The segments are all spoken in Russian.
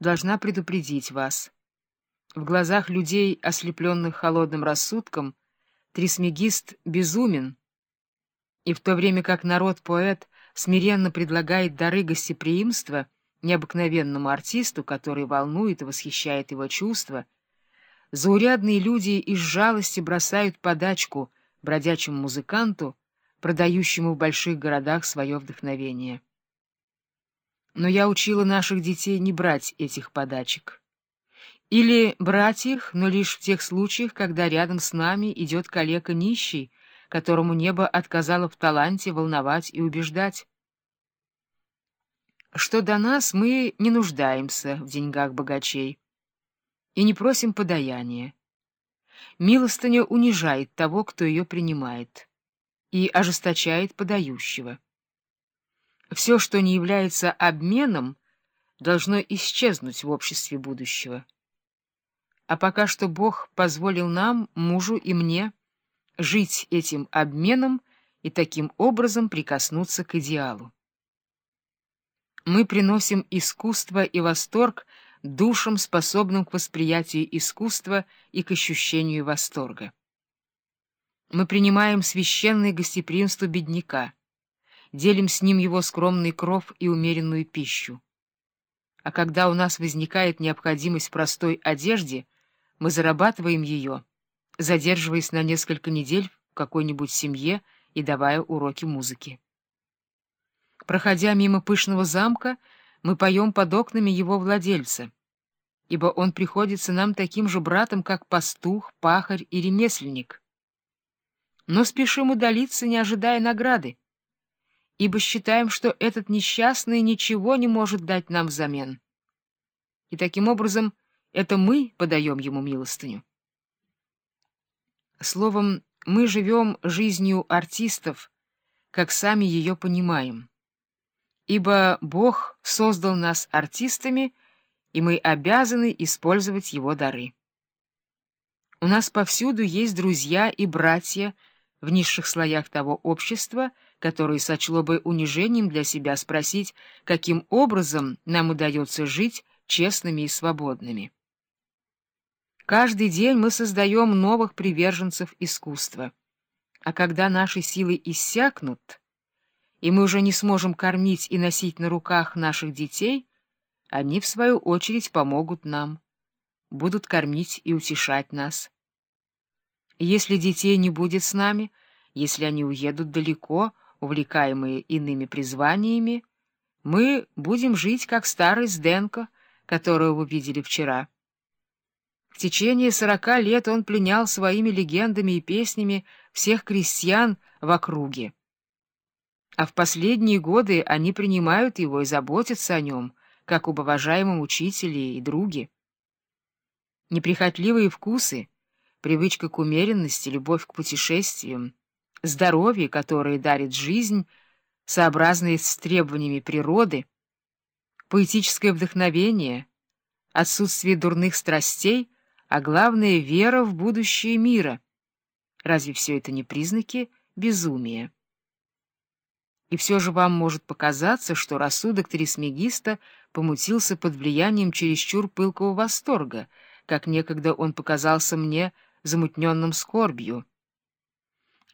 должна предупредить вас. В глазах людей, ослепленных холодным рассудком, трисмегист безумен, и в то время как народ-поэт смиренно предлагает дары гостеприимства необыкновенному артисту, который волнует и восхищает его чувства, заурядные люди из жалости бросают подачку бродячему музыканту, продающему в больших городах свое вдохновение. Но я учила наших детей не брать этих подачек. Или брать их, но лишь в тех случаях, когда рядом с нами идет калека нищий, которому небо отказало в таланте волновать и убеждать. Что до нас, мы не нуждаемся в деньгах богачей и не просим подаяния. Милостыня унижает того, кто ее принимает, и ожесточает подающего. Все, что не является обменом, должно исчезнуть в обществе будущего. А пока что Бог позволил нам, мужу и мне, жить этим обменом и таким образом прикоснуться к идеалу. Мы приносим искусство и восторг душам, способным к восприятию искусства и к ощущению восторга. Мы принимаем священное гостеприимство бедняка, делим с ним его скромный кров и умеренную пищу. А когда у нас возникает необходимость в простой одежде, мы зарабатываем ее, задерживаясь на несколько недель в какой-нибудь семье и давая уроки музыки. Проходя мимо пышного замка, мы поем под окнами его владельца, ибо он приходится нам таким же братом, как пастух, пахарь и ремесленник. Но спешим удалиться, не ожидая награды, ибо считаем, что этот несчастный ничего не может дать нам взамен. И таким образом это мы подаем ему милостыню. Словом, мы живем жизнью артистов, как сами ее понимаем. Ибо Бог создал нас артистами, и мы обязаны использовать его дары. У нас повсюду есть друзья и братья в низших слоях того общества, которое сочло бы унижением для себя спросить, каким образом нам удается жить честными и свободными. Каждый день мы создаем новых приверженцев искусства. А когда наши силы иссякнут, и мы уже не сможем кормить и носить на руках наших детей, они, в свою очередь, помогут нам, будут кормить и утешать нас. Если детей не будет с нами, если они уедут далеко, увлекаемые иными призваниями, мы будем жить, как старый Сденко, которого вы видели вчера. В течение сорока лет он пленял своими легендами и песнями всех крестьян в округе. А в последние годы они принимают его и заботятся о нем, как об уважаемом учителе и друге. Неприхотливые вкусы, привычка к умеренности, любовь к путешествиям, здоровье, которое дарит жизнь, сообразные с требованиями природы, поэтическое вдохновение, отсутствие дурных страстей — а главное — вера в будущее мира. Разве все это не признаки безумия? И все же вам может показаться, что рассудок Трисмегиста помутился под влиянием чересчур пылкого восторга, как некогда он показался мне замутненным скорбью.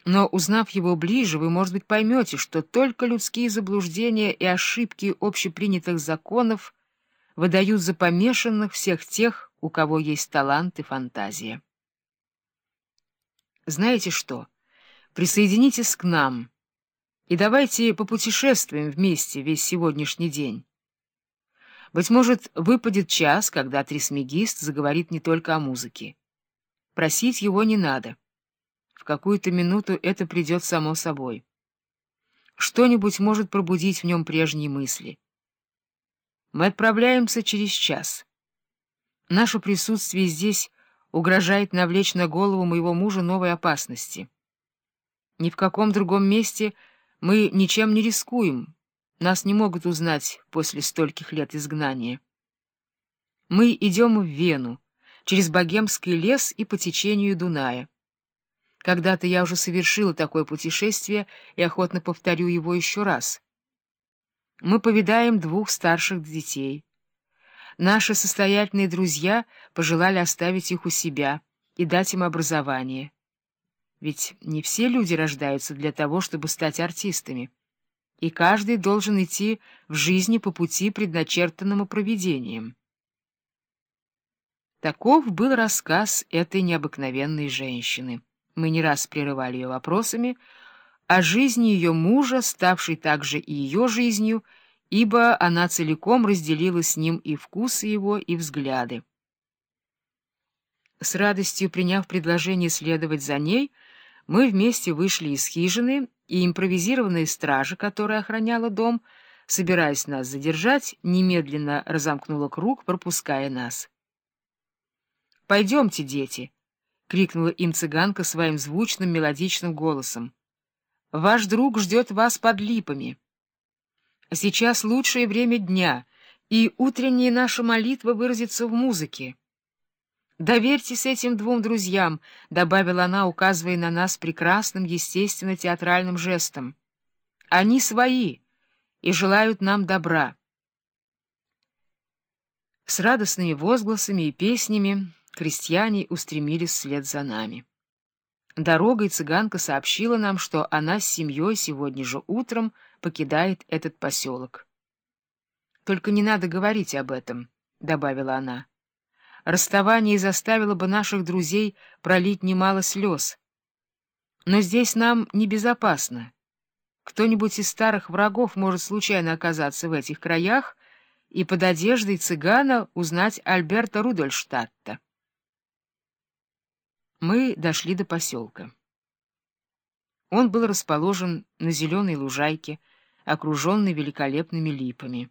Но, узнав его ближе, вы, может быть, поймете, что только людские заблуждения и ошибки общепринятых законов выдают за помешанных всех тех, у кого есть талант и фантазия. Знаете что? Присоединитесь к нам и давайте попутешествуем вместе весь сегодняшний день. Быть может, выпадет час, когда трисмегист заговорит не только о музыке. Просить его не надо. В какую-то минуту это придет само собой. Что-нибудь может пробудить в нем прежние мысли. Мы отправляемся через час. Наше присутствие здесь угрожает навлечь на голову моего мужа новой опасности. Ни в каком другом месте мы ничем не рискуем, нас не могут узнать после стольких лет изгнания. Мы идем в Вену, через Богемский лес и по течению Дуная. Когда-то я уже совершила такое путешествие и охотно повторю его еще раз. Мы повидаем двух старших детей — Наши состоятельные друзья пожелали оставить их у себя и дать им образование. Ведь не все люди рождаются для того, чтобы стать артистами, и каждый должен идти в жизни по пути, предначертанному провидением. Таков был рассказ этой необыкновенной женщины. Мы не раз прерывали ее вопросами о жизни ее мужа, ставшей также и ее жизнью, ибо она целиком разделила с ним и вкусы его, и взгляды. С радостью приняв предложение следовать за ней, мы вместе вышли из хижины, и импровизированная стража, которая охраняла дом, собираясь нас задержать, немедленно разомкнула круг, пропуская нас. — Пойдемте, дети! — крикнула им цыганка своим звучным мелодичным голосом. — Ваш друг ждет вас под липами. Сейчас лучшее время дня, и утренняя наша молитва выразится в музыке. «Доверьтесь этим двум друзьям», — добавила она, указывая на нас прекрасным, естественно-театральным жестом. «Они свои и желают нам добра». С радостными возгласами и песнями крестьяне устремились вслед за нами. Дорогой цыганка сообщила нам, что она с семьей сегодня же утром покидает этот поселок. «Только не надо говорить об этом», — добавила она. «Расставание заставило бы наших друзей пролить немало слез. Но здесь нам небезопасно. Кто-нибудь из старых врагов может случайно оказаться в этих краях и под одеждой цыгана узнать Альберта Рудольштадта». Мы дошли до поселка. Он был расположен на зеленой лужайке, окруженной великолепными липами.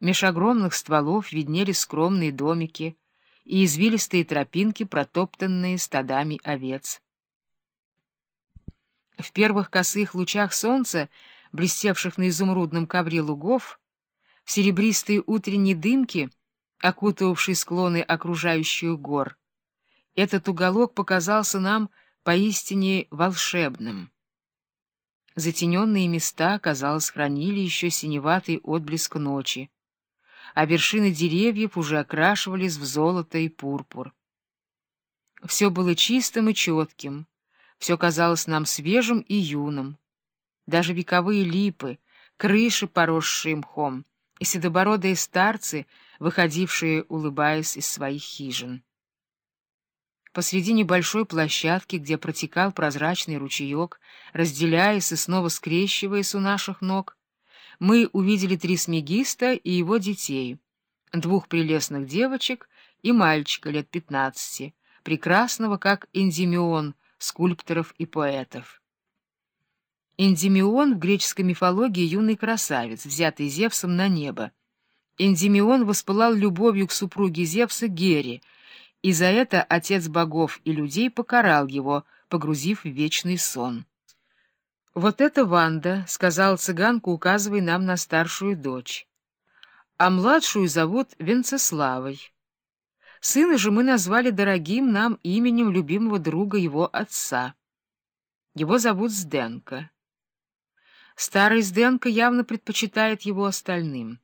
Меж огромных стволов виднелись скромные домики и извилистые тропинки, протоптанные стадами овец. В первых косых лучах солнца, блестевших на изумрудном ковре лугов, в серебристые утренние дымки, окутывавшие склоны окружающих гор, этот уголок показался нам поистине волшебным. Затененные места, казалось, хранили еще синеватый отблеск ночи, а вершины деревьев уже окрашивались в золото и пурпур. Все было чистым и четким, все казалось нам свежим и юным. Даже вековые липы, крыши, поросшие мхом, и седобородые старцы, выходившие, улыбаясь из своих хижин. Посреди небольшой площадки, где протекал прозрачный ручеек, разделяясь и снова скрещиваясь у наших ног, мы увидели Трисмегиста и его детей, двух прелестных девочек и мальчика лет пятнадцати, прекрасного, как Эндимион, скульпторов и поэтов. Эндимион в греческой мифологии юный красавец, взятый Зевсом на небо. Эндимион воспылал любовью к супруге Зевса Гере — и за это отец богов и людей покарал его, погрузив в вечный сон. «Вот это Ванда», — сказал цыганка, указывая нам на старшую дочь. «А младшую зовут Венцеславой. Сына же мы назвали дорогим нам именем любимого друга его отца. Его зовут Сденко. Старый Сденко явно предпочитает его остальным.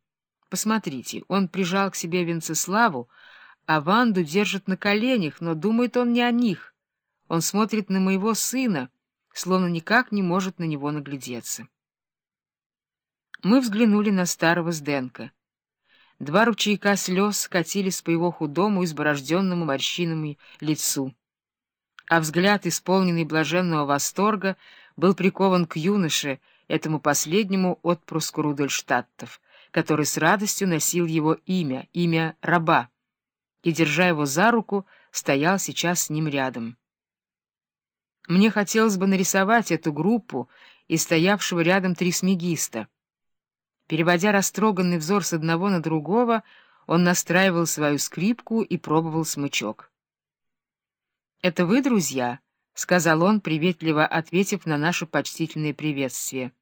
Посмотрите, он прижал к себе Венцеславу, а Ванду держит на коленях, но думает он не о них. Он смотрит на моего сына, словно никак не может на него наглядеться. Мы взглянули на старого Сденка. Два ручейка слез скатились по его худому, изборожденному морщинами лицу. А взгляд, исполненный блаженного восторга, был прикован к юноше, этому последнему отпрыску Рудольштадтов, который с радостью носил его имя, имя раба и, держа его за руку, стоял сейчас с ним рядом. Мне хотелось бы нарисовать эту группу и стоявшего рядом трисмегиста. Переводя растроганный взор с одного на другого, он настраивал свою скрипку и пробовал смычок. — Это вы, друзья? — сказал он, приветливо ответив на наше почтительное приветствие.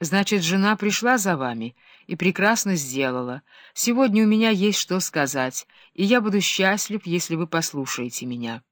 Значит, жена пришла за вами и прекрасно сделала. Сегодня у меня есть что сказать, и я буду счастлив, если вы послушаете меня.